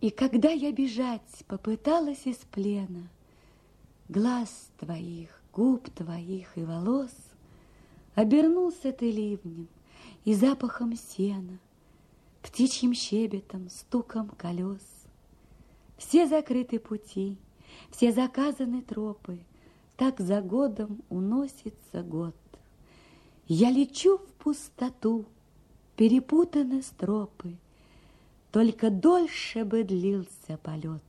И когда я бежать попыталась из плена, Глаз твоих, губ твоих и волос, Обернулся ты ливнем и запахом сена, Птичьим щебетом, стуком колес. Все закрыты пути, все заказаны тропы, Так за годом уносится год. Я лечу в пустоту, перепутаны стропы, Только дольше бы длился полет.